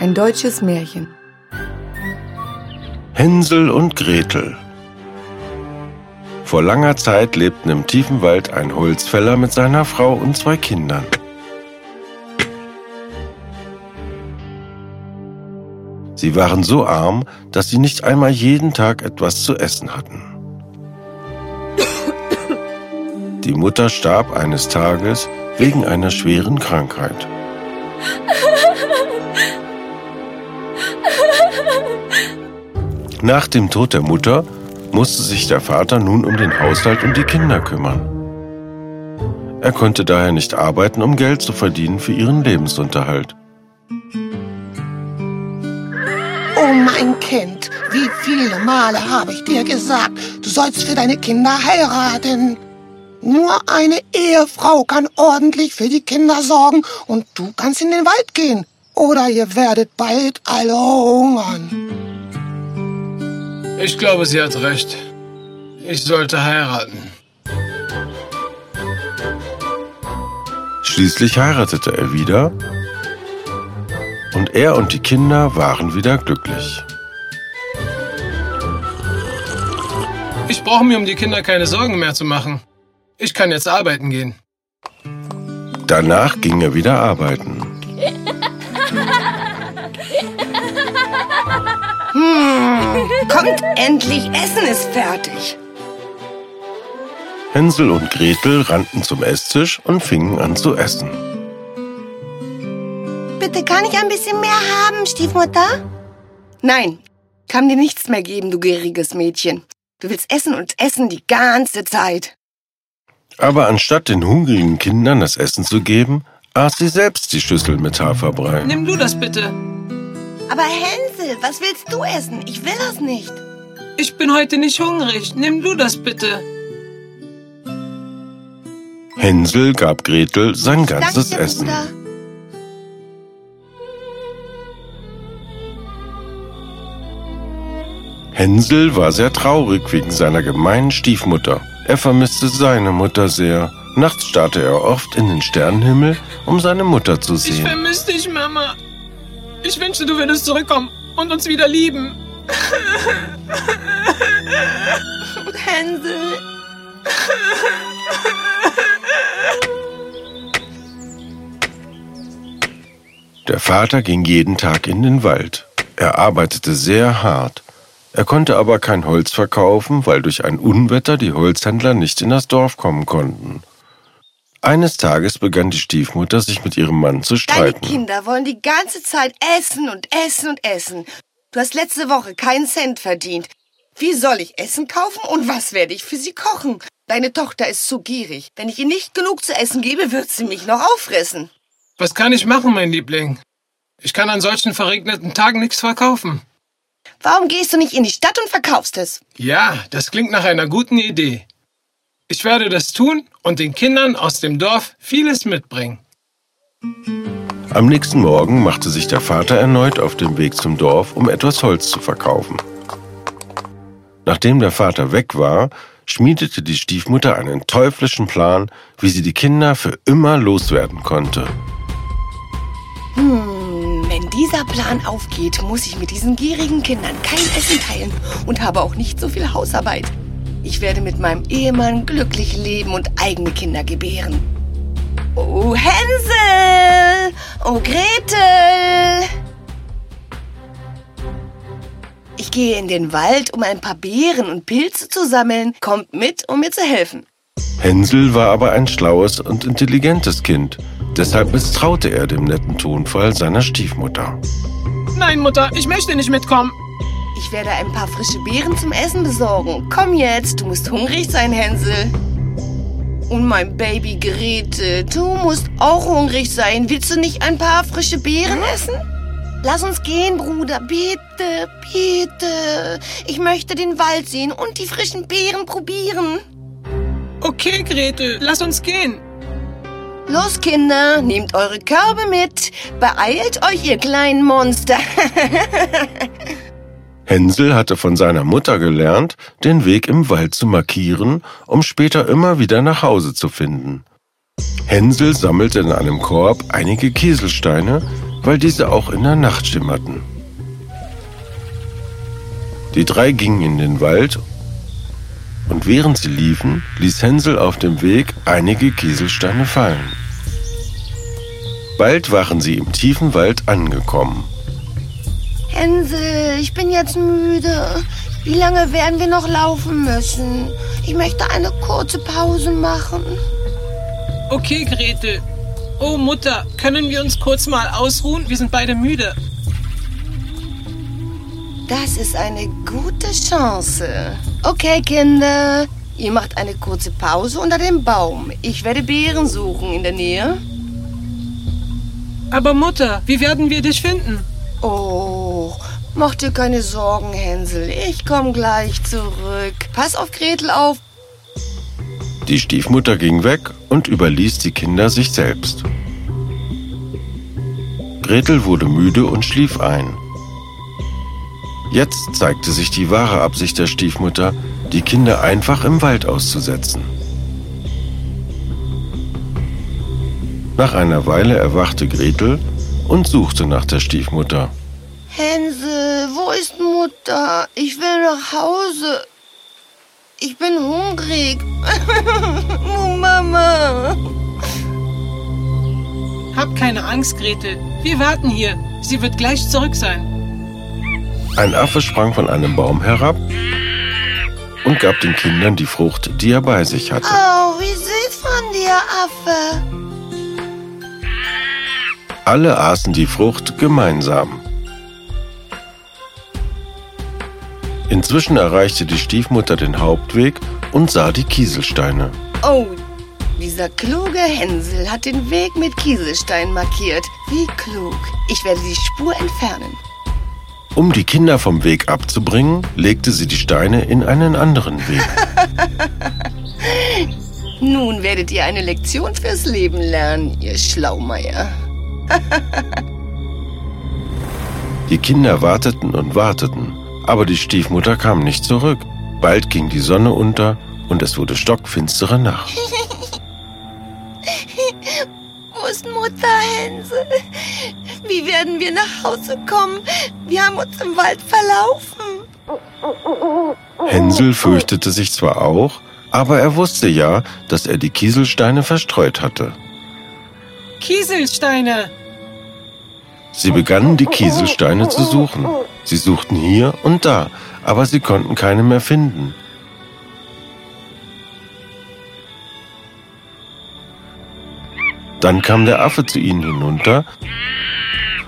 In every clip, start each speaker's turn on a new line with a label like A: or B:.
A: Ein deutsches Märchen.
B: Hänsel und Gretel. Vor langer Zeit lebten im tiefen Wald ein Holzfäller mit seiner Frau und zwei Kindern. Sie waren so arm, dass sie nicht einmal jeden Tag etwas zu essen hatten. Die Mutter starb eines Tages wegen einer schweren Krankheit. Nach dem Tod der Mutter musste sich der Vater nun um den Haushalt und die Kinder kümmern. Er konnte daher nicht arbeiten, um Geld zu verdienen für ihren Lebensunterhalt.
C: Oh mein Kind, wie viele Male habe ich dir gesagt, du sollst für deine Kinder heiraten. Nur eine Ehefrau kann ordentlich für die Kinder sorgen und du kannst in den Wald gehen. Oder ihr werdet bald alle hungern.
D: Ich glaube, sie hat recht. Ich sollte heiraten.
B: Schließlich heiratete er wieder und er und die Kinder waren wieder glücklich.
D: Ich brauche mir um die Kinder keine Sorgen mehr zu machen. Ich kann jetzt arbeiten gehen.
B: Danach ging er wieder arbeiten.
E: Hm, kommt endlich, Essen ist fertig.
B: Hänsel und Gretel rannten zum Esstisch und fingen an zu essen.
E: Bitte kann ich ein bisschen mehr haben, Stiefmutter? Nein, kann dir nichts mehr geben, du gieriges Mädchen. Du willst essen und essen die ganze Zeit.
B: Aber anstatt den hungrigen Kindern das Essen zu geben, aß sie selbst die Schüssel mit Haferbrei.
D: Nimm du das bitte.
E: Aber Hänsel, was willst du essen? Ich will das nicht.
D: Ich bin heute nicht hungrig. Nimm du das bitte.
B: Hänsel gab Gretel sein ganzes
E: Danke,
B: Essen.
E: Bruder.
B: Hänsel war sehr traurig wegen seiner gemeinen Stiefmutter. Er vermisste seine Mutter sehr. Nachts starrte er oft in den Sternenhimmel, um seine Mutter zu
D: Ich
B: sehen.
D: vermisse dich, Mama. Ich wünschte, du würdest zurückkommen und uns wieder lieben.
E: Hänsel.
B: Der Vater ging jeden Tag in den Wald. Er arbeitete sehr hart. Er konnte aber kein Holz verkaufen, weil durch ein Unwetter die Holzhändler nicht in das Dorf kommen konnten. Eines Tages begann die Stiefmutter sich mit ihrem Mann zu
E: Deine
B: streiten.
E: Kinder wollen die ganze Zeit essen und essen und essen. Du hast letzte Woche keinen Cent verdient. Wie soll ich Essen kaufen und was werde ich für sie kochen? Deine Tochter ist zu gierig. Wenn ich ihr nicht genug zu essen gebe, wird sie mich noch auffressen.
D: Was kann ich machen, mein Liebling? Ich kann an solchen verregneten Tagen nichts verkaufen.
E: Warum gehst du nicht in die Stadt und verkaufst es?
D: Ja, das klingt nach einer guten Idee. Ich werde das tun und den Kindern aus dem Dorf vieles mitbringen.
B: Am nächsten Morgen machte sich der Vater erneut auf den Weg zum Dorf, um etwas Holz zu verkaufen. Nachdem der Vater weg war, schmiedete die Stiefmutter einen teuflischen Plan, wie sie die Kinder für immer loswerden konnte.
E: Hm, wenn dieser Plan aufgeht, muss ich mit diesen gierigen Kindern kein Essen teilen und habe auch nicht so viel Hausarbeit. Ich werde mit meinem Ehemann glücklich leben und eigene Kinder gebären. Oh, Hänsel! Oh, Gretel! Ich gehe in den Wald, um ein paar Beeren und Pilze zu sammeln. Kommt mit, um mir zu helfen.
B: Hänsel war aber ein schlaues und intelligentes Kind. Deshalb misstraute er dem netten Tonfall seiner Stiefmutter.
D: Nein, Mutter, ich möchte nicht mitkommen.
E: Ich werde ein paar frische Beeren zum Essen besorgen. Komm jetzt, du musst hungrig sein, Hänsel. Und mein Baby Grete, du musst auch hungrig sein. Willst du nicht ein paar frische Beeren essen? Lass uns gehen, Bruder. Bitte, bitte. Ich möchte den Wald sehen und die frischen Beeren probieren.
D: Okay, Gretel, lass uns gehen.
E: Los, Kinder, nehmt eure Körbe mit. Beeilt euch, ihr kleinen Monster.
B: Hänsel hatte von seiner Mutter gelernt, den Weg im Wald zu markieren, um später immer wieder nach Hause zu finden. Hänsel sammelte in einem Korb einige Kieselsteine, weil diese auch in der Nacht schimmerten. Die drei gingen in den Wald und während sie liefen, ließ Hänsel auf dem Weg einige Kieselsteine fallen. Bald waren sie im tiefen Wald angekommen.
E: Hänsel, ich bin jetzt müde. Wie lange werden wir noch laufen müssen? Ich möchte eine kurze Pause machen.
D: Okay, Gretel. Oh, Mutter, können wir uns kurz mal ausruhen? Wir sind beide müde.
E: Das ist eine gute Chance. Okay, Kinder. Ihr macht eine kurze Pause unter dem Baum. Ich werde Beeren suchen in der Nähe.
D: Aber Mutter, wie werden wir dich finden?
E: Oh, mach dir keine Sorgen, Hänsel. Ich komme gleich zurück. Pass auf Gretel auf.
B: Die Stiefmutter ging weg und überließ die Kinder sich selbst. Gretel wurde müde und schlief ein. Jetzt zeigte sich die wahre Absicht der Stiefmutter, die Kinder einfach im Wald auszusetzen. Nach einer Weile erwachte Gretel und suchte nach der Stiefmutter.
E: Mutter? Ich will nach Hause. Ich bin hungrig. oh, Mama.
D: Hab keine Angst, Gretel. Wir warten hier. Sie wird gleich zurück sein.
B: Ein Affe sprang von einem Baum herab und gab den Kindern die Frucht, die er bei sich hatte.
E: Oh, wie süß von dir, Affe.
B: Alle aßen die Frucht gemeinsam. Inzwischen erreichte die Stiefmutter den Hauptweg und sah die Kieselsteine.
E: Oh, dieser kluge Hänsel hat den Weg mit Kieselstein markiert. Wie klug. Ich werde die Spur entfernen.
B: Um die Kinder vom Weg abzubringen, legte sie die Steine in einen anderen Weg.
E: Nun werdet ihr eine Lektion fürs Leben lernen, ihr Schlaumeier.
B: Die Kinder warteten und warteten, aber die Stiefmutter kam nicht zurück. Bald ging die Sonne unter und es wurde stockfinstere Nacht.
E: Wo ist Mutter Hänsel? Wie werden wir nach Hause kommen? Wir haben uns im Wald verlaufen.
B: Hänsel fürchtete sich zwar auch, aber er wusste ja, dass er die Kieselsteine verstreut hatte.
D: Kieselsteine!
B: Sie begannen die Kieselsteine zu suchen. Sie suchten hier und da, aber sie konnten keine mehr finden. Dann kam der Affe zu ihnen hinunter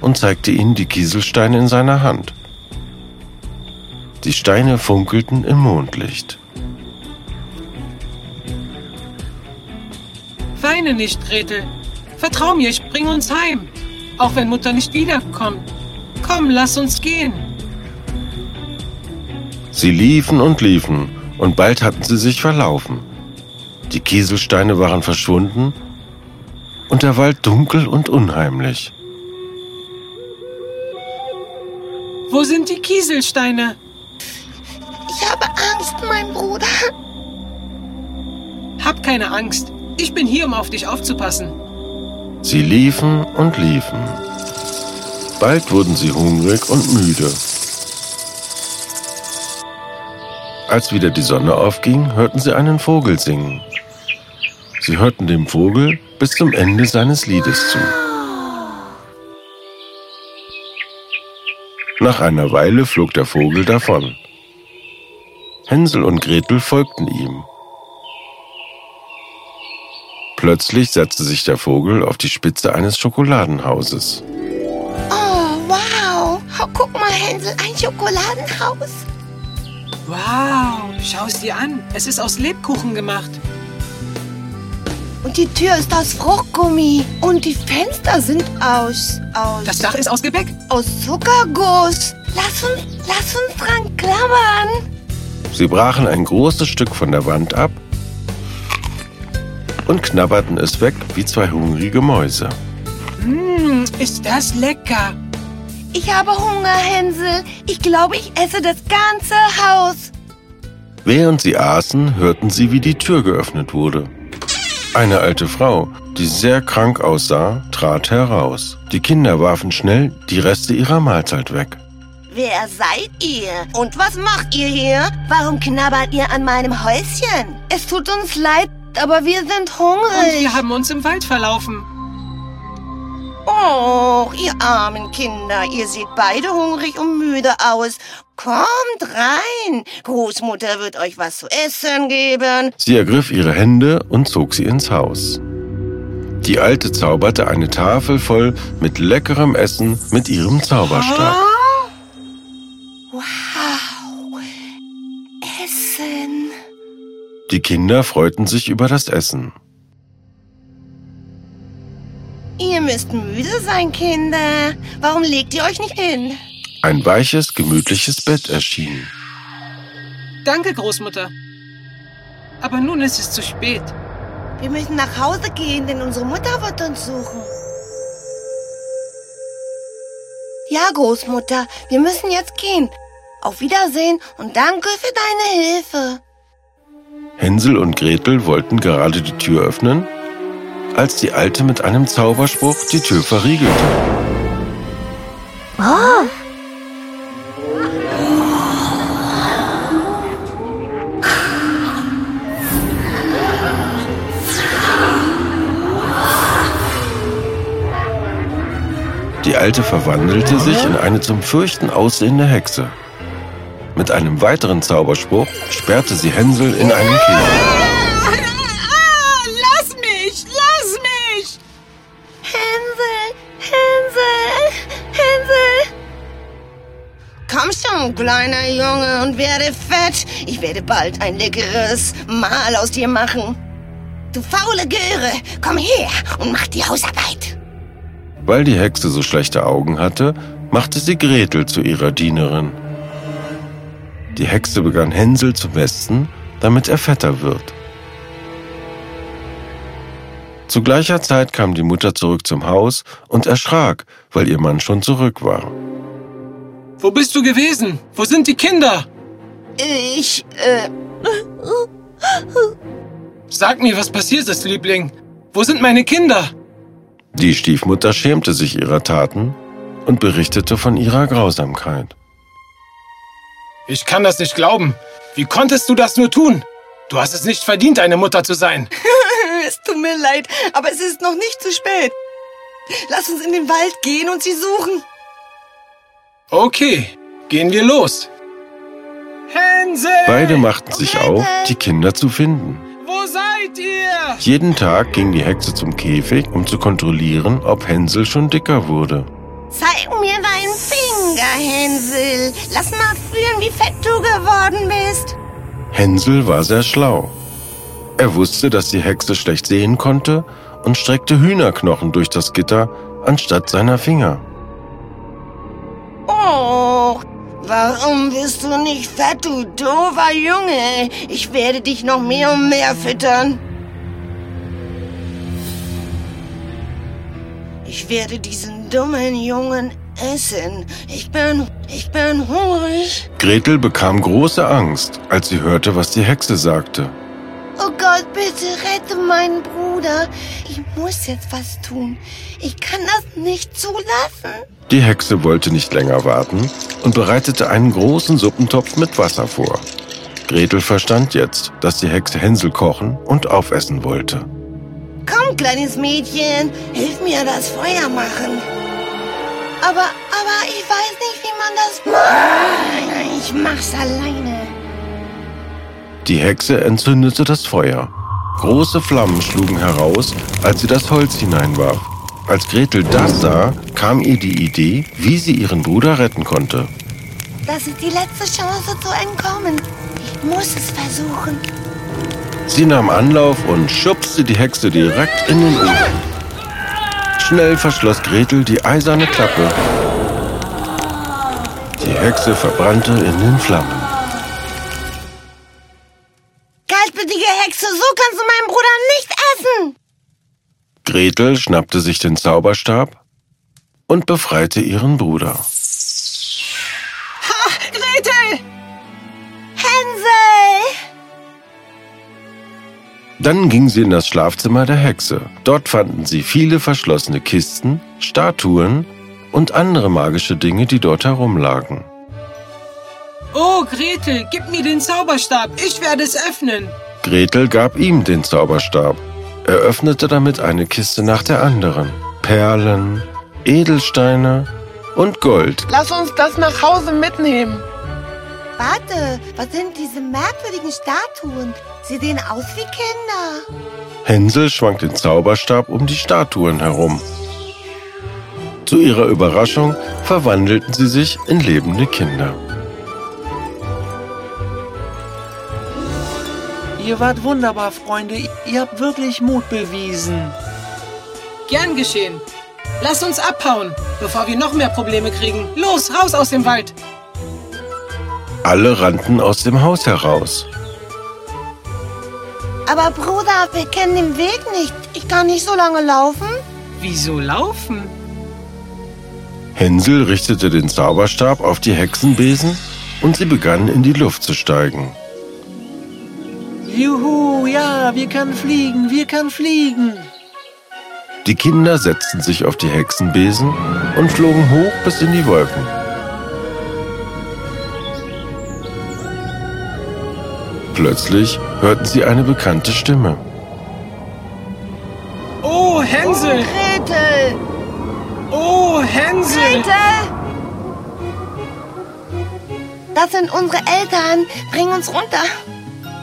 B: und zeigte ihnen die Kieselsteine in seiner Hand. Die Steine funkelten im Mondlicht.
D: Weine nicht, Gretel. Vertrau mir, ich bring uns heim. Auch wenn Mutter nicht wiederkommt. Komm, lass uns gehen.
B: Sie liefen und liefen, und bald hatten sie sich verlaufen. Die Kieselsteine waren verschwunden und der Wald dunkel und unheimlich.
D: Wo sind die Kieselsteine?
E: Ich habe Angst, mein Bruder.
D: Hab keine Angst. Ich bin hier, um auf dich aufzupassen.
B: Sie liefen und liefen. Bald wurden sie hungrig und müde. Als wieder die Sonne aufging, hörten sie einen Vogel singen. Sie hörten dem Vogel bis zum Ende seines Liedes zu. Nach einer Weile flog der Vogel davon. Hänsel und Gretel folgten ihm. Plötzlich setzte sich der Vogel auf die Spitze eines Schokoladenhauses.
E: Oh, wow. Oh, guck mal, Hänsel, ein Schokoladenhaus.
D: Wow, schau es dir an. Es ist aus Lebkuchen gemacht.
E: Und die Tür ist aus Fruchtgummi. Und die Fenster sind aus, aus,
D: Das Dach ist aus Gebäck.
E: aus Zuckerguss. Lass uns, lass uns dran klammern.
B: Sie brachen ein großes Stück von der Wand ab und knabberten es weg wie zwei hungrige Mäuse.
D: Mmm, ist das lecker.
E: Ich habe Hunger, Hänsel. Ich glaube, ich esse das ganze Haus.
B: Während sie aßen, hörten sie, wie die Tür geöffnet wurde. Eine alte Frau, die sehr krank aussah, trat heraus. Die Kinder warfen schnell die Reste ihrer Mahlzeit weg.
E: Wer seid ihr? Und was macht ihr hier? Warum knabbert ihr an meinem Häuschen? Es tut uns leid, aber wir sind
D: Und
E: hungrig.
D: wir haben uns im Wald verlaufen.
E: Oh, ihr armen Kinder, ihr seht beide hungrig und müde aus. Kommt rein. Großmutter wird euch was zu essen geben.
B: Sie ergriff ihre Hände und zog sie ins Haus. Die Alte zauberte eine Tafel voll mit leckerem Essen mit ihrem Zauberstab. Die Kinder freuten sich über das Essen.
E: Ihr müsst müde sein, Kinder. Warum legt ihr euch nicht hin?
B: Ein weiches, gemütliches Bett erschien.
D: Danke, Großmutter. Aber nun ist es zu spät.
E: Wir müssen nach Hause gehen, denn unsere Mutter wird uns suchen. Ja, Großmutter, wir müssen jetzt gehen. Auf Wiedersehen und danke für deine Hilfe.
B: Hänsel und Gretel wollten gerade die Tür öffnen, als die Alte mit einem Zauberspruch die Tür verriegelte. Die Alte verwandelte sich in eine zum Fürchten aussehende Hexe. Mit einem weiteren Zauberspruch sperrte sie Hänsel in einen Käfig.
D: Lass mich! Lass mich!
E: Hänsel, Hänsel, Hänsel. Komm schon, kleiner Junge, und werde fett. Ich werde bald ein leckeres Mahl aus dir machen. Du faule Göre, komm her und mach die Hausarbeit.
B: Weil die Hexe so schlechte Augen hatte, machte sie Gretel zu ihrer Dienerin. Die Hexe begann Hänsel zu mästen, damit er fetter wird. Zu gleicher Zeit kam die Mutter zurück zum Haus und erschrak, weil ihr Mann schon zurück war.
D: Wo bist du gewesen? Wo sind die Kinder?
E: Ich, äh,
D: Sag mir, was passiert ist, Liebling. Wo sind meine Kinder?
B: Die Stiefmutter schämte sich ihrer Taten und berichtete von ihrer Grausamkeit.
D: Ich kann das nicht glauben. Wie konntest du das nur tun? Du hast es nicht verdient, eine Mutter zu sein.
E: es tut mir leid, aber es ist noch nicht zu spät. Lass uns in den Wald gehen und sie suchen.
D: Okay, gehen wir los. Hänsel!
B: Beide machten sich auf, die Kinder zu finden.
D: Wo seid ihr?
B: Jeden Tag ging die Hexe zum Käfig, um zu kontrollieren, ob Hänsel schon dicker wurde.
E: Zeig mir deinen Finger, Hänsel. Lass mal fühlen, wie fett du geworden bist.
B: Hänsel war sehr schlau. Er wusste, dass die Hexe schlecht sehen konnte und streckte Hühnerknochen durch das Gitter anstatt seiner Finger.
E: Oh, warum bist du nicht fett, du doofer Junge? Ich werde dich noch mehr und mehr füttern. Ich werde diesen dummen Jungen essen. Ich bin, ich bin hungrig.
B: Gretel bekam große Angst, als sie hörte, was die Hexe sagte.
E: Oh Gott, bitte rette meinen Bruder. Ich muss jetzt was tun. Ich kann das nicht zulassen.
B: Die Hexe wollte nicht länger warten und bereitete einen großen Suppentopf mit Wasser vor. Gretel verstand jetzt, dass die Hexe Hänsel kochen und aufessen wollte.
E: Komm, kleines Mädchen, hilf mir das Feuer machen. Aber, aber ich weiß nicht, wie man das macht. Ich mach's alleine.
B: Die Hexe entzündete das Feuer. Große Flammen schlugen heraus, als sie das Holz hineinwarf. Als Gretel das sah, kam ihr die Idee, wie sie ihren Bruder retten konnte.
E: Das ist die letzte Chance zu entkommen. Ich muss es versuchen.
B: Sie nahm Anlauf und schubste die Hexe direkt in den Ofen. Schnell verschloss Gretel die eiserne Klappe. Die Hexe verbrannte in den Flammen.
E: Kaltblütige Hexe, so kannst du meinen Bruder nicht essen.
B: Gretel schnappte sich den Zauberstab und befreite ihren Bruder. Dann ging sie in das Schlafzimmer der Hexe. Dort fanden sie viele verschlossene Kisten, Statuen und andere magische Dinge, die dort herumlagen.
D: Oh, Gretel, gib mir den Zauberstab. Ich werde es öffnen.
B: Gretel gab ihm den Zauberstab. Er öffnete damit eine Kiste nach der anderen. Perlen, Edelsteine und Gold.
C: Lass uns das nach Hause mitnehmen.
E: Warte, was sind diese merkwürdigen Statuen? Sie sehen aus wie Kinder.
B: Hänsel schwang den Zauberstab um die Statuen herum. Zu ihrer Überraschung verwandelten sie sich in lebende Kinder.
A: Ihr wart wunderbar, Freunde. Ihr habt wirklich Mut bewiesen.
D: Gern geschehen. Lass uns abhauen, bevor wir noch mehr Probleme kriegen. Los, raus aus dem Wald.
B: Alle rannten aus dem Haus heraus.
E: Aber Bruder, wir kennen den Weg nicht. Ich kann nicht so lange laufen.
D: Wieso laufen?
B: Hänsel richtete den Zauberstab auf die Hexenbesen und sie begannen in die Luft zu steigen.
A: Juhu, ja, wir können fliegen, wir können fliegen.
B: Die Kinder setzten sich auf die Hexenbesen und flogen hoch bis in die Wolken. Plötzlich hörten sie eine bekannte Stimme.
D: Oh, Hänsel!
E: Gretel!
D: Oh, Hänsel!
E: Gretel! Das sind unsere Eltern. Bring uns runter.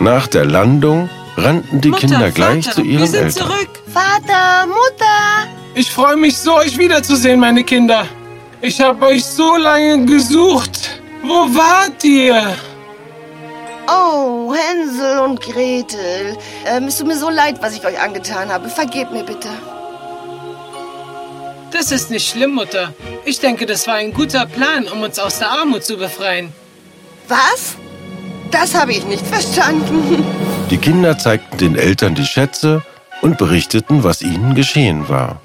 B: Nach der Landung rannten die
D: Mutter,
B: Kinder gleich
D: Vater,
B: zu
D: wir
B: ihren
D: sind
B: Eltern.
D: zurück.
E: Vater, Mutter.
D: Ich freue mich so, euch wiederzusehen, meine Kinder. Ich habe euch so lange gesucht. Wo wart ihr?
E: Oh, Hänsel und Gretel. Ähm, es tut mir so leid, was ich euch angetan habe. Vergebt mir bitte.
D: Das ist nicht schlimm, Mutter. Ich denke, das war ein guter Plan, um uns aus der Armut zu befreien.
E: Was? Das habe ich nicht verstanden.
B: Die Kinder zeigten den Eltern die Schätze und berichteten, was ihnen geschehen war.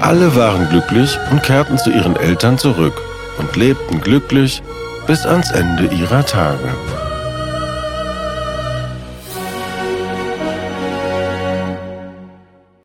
B: Alle waren glücklich und kehrten zu ihren Eltern zurück und lebten glücklich bis ans Ende ihrer Tage.